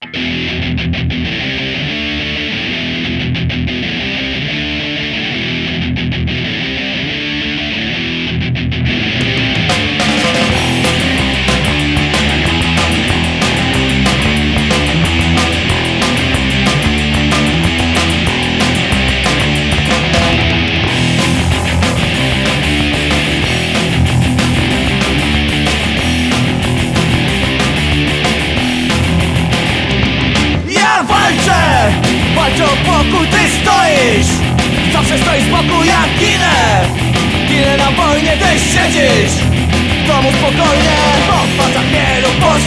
Ja Pokój, ty stoisz! Zawsze stoisz z boku, jak ginę! Ginę na wojnie, ty siedzisz! W domu spokojnie, po pasach wielu poszło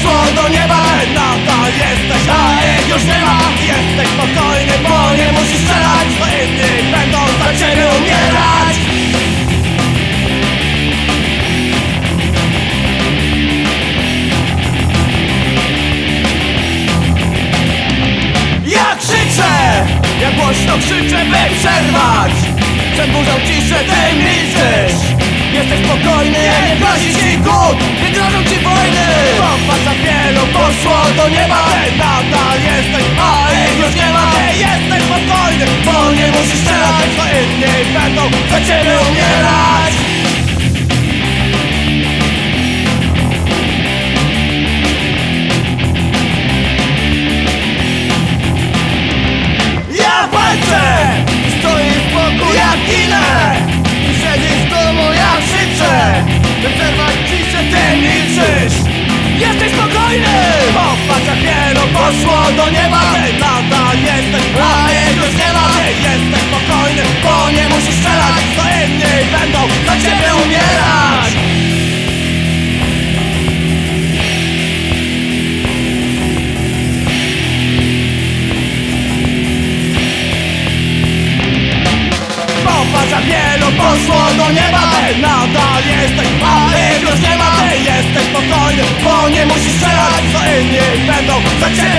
krzyczę by przerwać. Przed burzą ciszę ty milczysz Jesteś spokojny, nie, nie grozi ci głód. Nie grożą ci wojny. Popatrz za wielu poszło do nieba. Ty nadal jesteś, a ich już nie ma. Ty jesteś spokojny, bo nie musisz strzelać. Bo inni będą za ciebie umierać. zginę Siedzisz z tobą, ja krzyczę By przerwać ciszę, ty milczysz Jesteś spokojny. Popatrz jak wielu poszło do nieba. Ty nadal jesteś, a jego nie ma. Ty jesteś spokojny. do nieba Ty nadal jesteś pary, już nie ma Ty jesteś spokojny, bo nie musisz strzelać. Co inni będą za ciebie